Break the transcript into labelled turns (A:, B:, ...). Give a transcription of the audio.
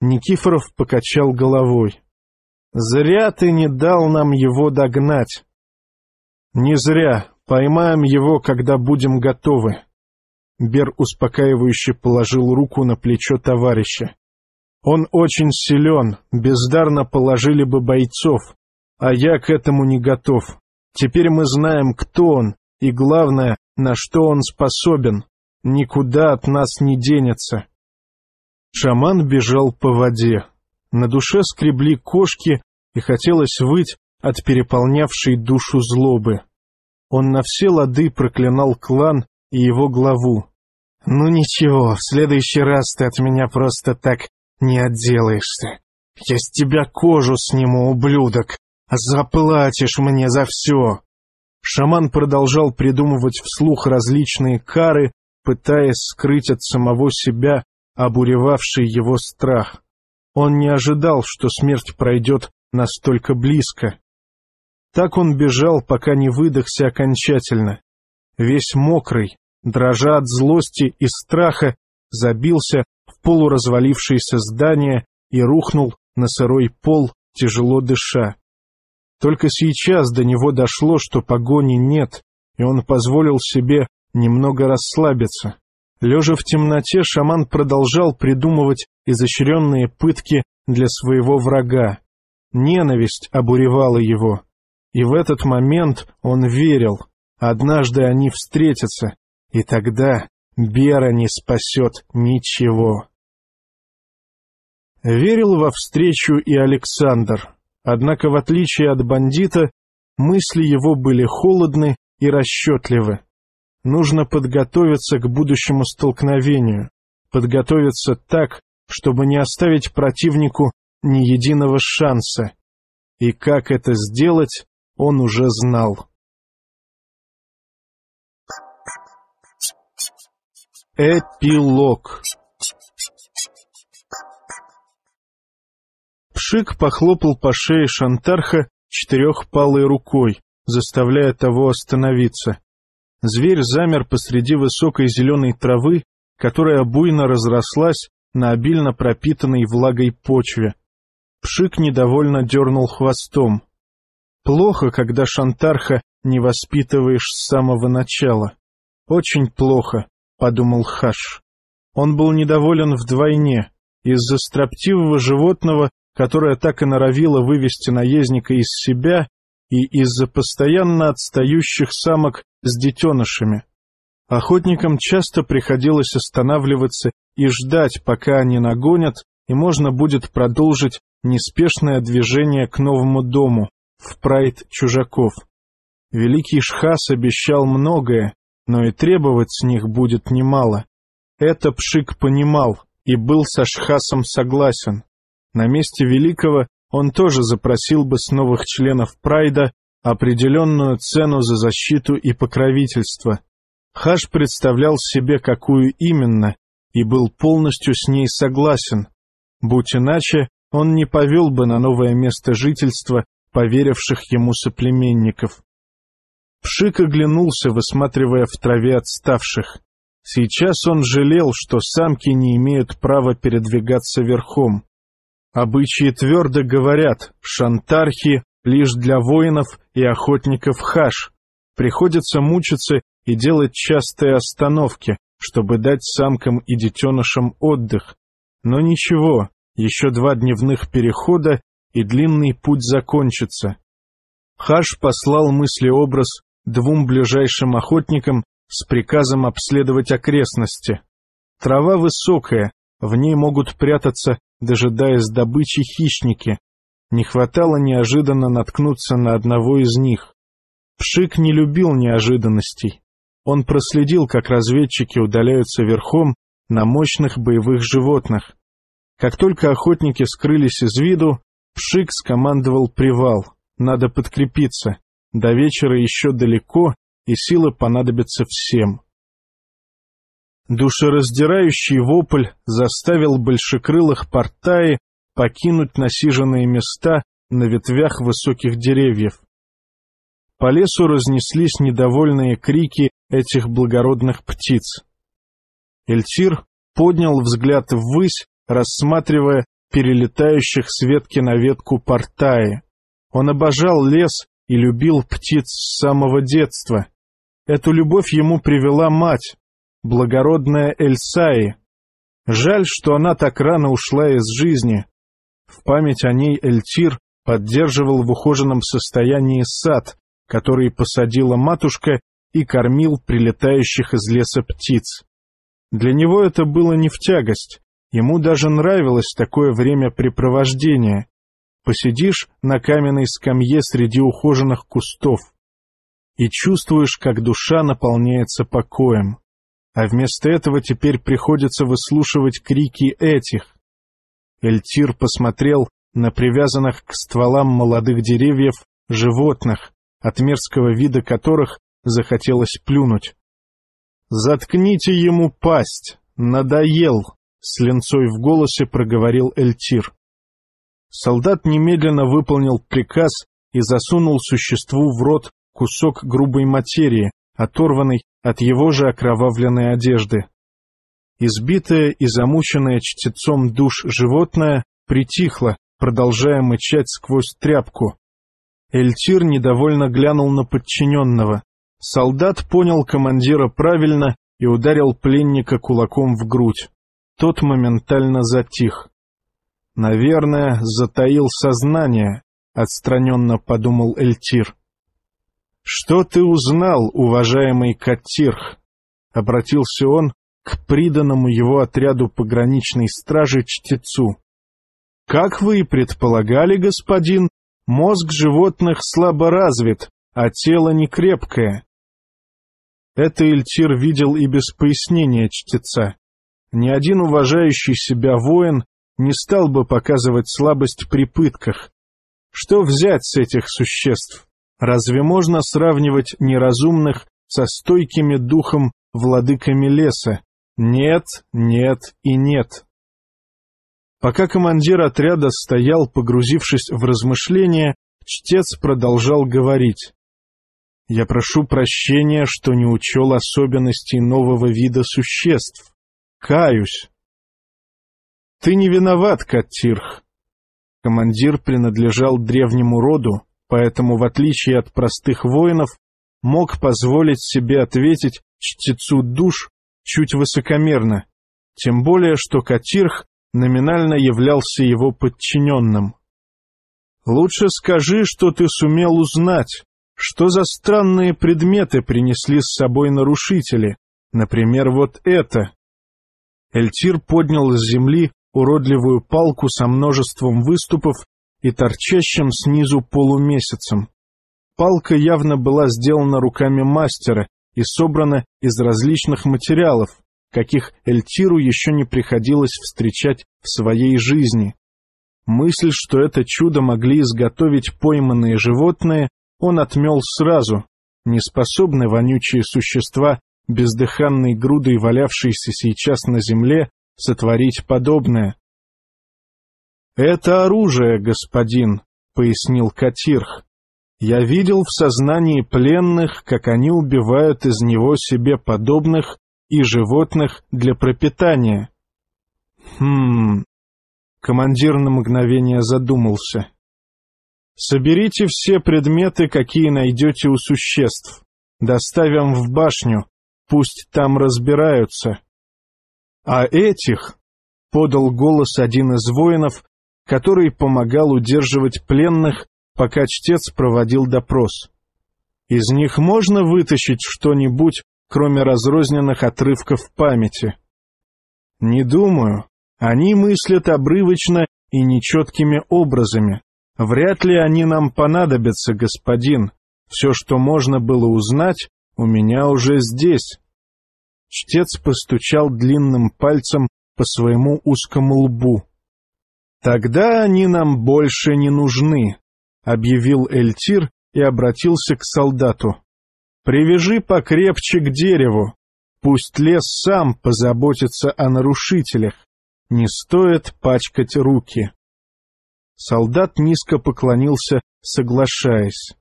A: Никифоров покачал головой. «Зря ты не дал нам его догнать». «Не зря. Поймаем его, когда будем готовы». Бер успокаивающе положил руку на плечо товарища. «Он очень силен, бездарно положили бы бойцов, а я к этому не готов. Теперь мы знаем, кто он, и главное, на что он способен. Никуда от нас не денется». Шаман бежал по воде. На душе скребли кошки, и хотелось выть от переполнявшей душу злобы. Он на все лады проклинал клан и его главу. «Ну ничего, в следующий раз ты от меня просто так не отделаешься. Я с тебя кожу сниму, ублюдок. Заплатишь мне за все!» Шаман продолжал придумывать вслух различные кары, пытаясь скрыть от самого себя обуревавший его страх. Он не ожидал, что смерть пройдет настолько близко. Так он бежал, пока не выдохся окончательно. Весь мокрый, дрожа от злости и страха, забился в полуразвалившееся здание и рухнул на сырой пол, тяжело дыша. Только сейчас до него дошло, что погони нет, и он позволил себе немного расслабиться. Лежа в темноте, шаман продолжал придумывать изощренные пытки для своего врага. Ненависть обуревала его. И в этот момент он верил, однажды они встретятся, и тогда Бера не спасет ничего. Верил во встречу и Александр, однако в отличие от бандита, мысли его были холодны и расчетливы. Нужно подготовиться к будущему столкновению, подготовиться так, чтобы не оставить противнику ни единого шанса. И как это сделать, он уже знал. Эпилог Пшик похлопал по шее Шантарха четырехпалой рукой, заставляя того остановиться. Зверь замер посреди высокой зеленой травы, которая буйно разрослась на обильно пропитанной влагой почве. Пшик недовольно дернул хвостом. Плохо, когда шантарха не воспитываешь с самого начала. Очень плохо, — подумал Хаш. Он был недоволен вдвойне. Из-за строптивого животного, которое так и норовило вывести наездника из себя, и из-за постоянно отстающих самок с детенышами. Охотникам часто приходилось останавливаться и ждать, пока они нагонят, и можно будет продолжить неспешное движение к новому дому, в прайд чужаков. Великий Шхас обещал многое, но и требовать с них будет немало. Это Пшик понимал и был со Шхасом согласен. На месте Великого он тоже запросил бы с новых членов прайда определенную цену за защиту и покровительство. Хаш представлял себе, какую именно, и был полностью с ней согласен. Будь иначе, он не повел бы на новое место жительства поверивших ему соплеменников. Пшик оглянулся, высматривая в траве отставших. Сейчас он жалел, что самки не имеют права передвигаться верхом. Обычаи твердо говорят, шантархи лишь для воинов и охотников хаш. Приходится мучиться и делать частые остановки, чтобы дать самкам и детенышам отдых. Но ничего, еще два дневных перехода, и длинный путь закончится. Хаш послал мыслеобраз двум ближайшим охотникам с приказом обследовать окрестности. Трава высокая, в ней могут прятаться, дожидаясь добычи, хищники, не хватало неожиданно наткнуться на одного из них. Пшик не любил неожиданностей. Он проследил, как разведчики удаляются верхом на мощных боевых животных. Как только охотники скрылись из виду, Пшик скомандовал привал. Надо подкрепиться. До вечера еще далеко, и силы понадобятся всем. Душераздирающий вопль заставил большекрылых портаи покинуть насиженные места на ветвях высоких деревьев. По лесу разнеслись недовольные крики этих благородных птиц. Эльтир поднял взгляд ввысь, рассматривая перелетающих с ветки на ветку портаи. Он обожал лес и любил птиц с самого детства. Эту любовь ему привела мать, благородная Эльсаи. Жаль, что она так рано ушла из жизни. В память о ней Эльтир поддерживал в ухоженном состоянии сад, который посадила матушка и кормил прилетающих из леса птиц. Для него это было не в тягость, ему даже нравилось такое времяпрепровождение. Посидишь на каменной скамье среди ухоженных кустов и чувствуешь, как душа наполняется покоем. А вместо этого теперь приходится выслушивать крики этих. Эльтир посмотрел на привязанных к стволам молодых деревьев животных, от мерзкого вида которых захотелось плюнуть. «Заткните ему пасть! Надоел!» — с ленцой в голосе проговорил Эльтир. Солдат немедленно выполнил приказ и засунул существу в рот кусок грубой материи, оторванный от его же окровавленной одежды. Избитое и замученное чтецом душ животное притихло, продолжая мычать сквозь тряпку. Эльтир недовольно глянул на подчиненного. Солдат понял командира правильно и ударил пленника кулаком в грудь. Тот моментально затих. «Наверное, затаил сознание», — отстраненно подумал Эльтир. «Что ты узнал, уважаемый Катирх?» — обратился он к приданному его отряду пограничной стражи чтецу. «Как вы и предполагали, господин, мозг животных слабо развит, а тело не крепкое. Это Эльтир видел и без пояснения чтеца. Ни один уважающий себя воин не стал бы показывать слабость при пытках. Что взять с этих существ? Разве можно сравнивать неразумных со стойкими духом владыками леса? Нет, нет и нет. Пока командир отряда стоял, погрузившись в размышления, чтец продолжал говорить. Я прошу прощения, что не учел особенностей нового вида существ. Каюсь. Ты не виноват, Каттирх. Командир принадлежал древнему роду, поэтому, в отличие от простых воинов, мог позволить себе ответить чтецу душ чуть высокомерно, тем более, что Катирх номинально являлся его подчиненным. «Лучше скажи, что ты сумел узнать, что за странные предметы принесли с собой нарушители? Например, вот это. Эльтир поднял с земли уродливую палку со множеством выступов и торчащим снизу полумесяцем. Палка явно была сделана руками мастера и собрана из различных материалов, каких Эльтиру еще не приходилось встречать в своей жизни. Мысль, что это чудо могли изготовить пойманные животные, он отмел сразу. Неспособны вонючие существа, бездыханной грудой валявшиеся сейчас на земле, сотворить подобное. «Это оружие, господин», — пояснил Катирх. «Я видел в сознании пленных, как они убивают из него себе подобных и животных для пропитания». «Хм...» Командир на мгновение задумался. Соберите все предметы, какие найдете у существ. Доставим в башню, пусть там разбираются. А этих, — подал голос один из воинов, который помогал удерживать пленных, пока чтец проводил допрос. Из них можно вытащить что-нибудь, кроме разрозненных отрывков памяти? Не думаю. Они мыслят обрывочно и нечеткими образами. Вряд ли они нам понадобятся, господин. Все, что можно было узнать, у меня уже здесь. Чтец постучал длинным пальцем по своему узкому лбу. «Тогда они нам больше не нужны», — объявил Эльтир и обратился к солдату. «Привяжи покрепче к дереву. Пусть лес сам позаботится о нарушителях. Не стоит пачкать руки». Солдат низко поклонился, соглашаясь.